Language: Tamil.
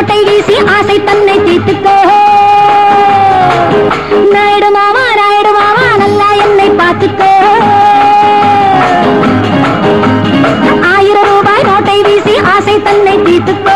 கோட்டை வீசி ஆசை தன்னை தீர்த்துக்கோ. நாயுடு மாமா நாயுடு மாமா நல்லா என்னை பார்த்துக்கோ. ஆயிரம் ரூபாய் நோட்டை வீசி ஆசை தன்னை தீர்த்துக்கோ.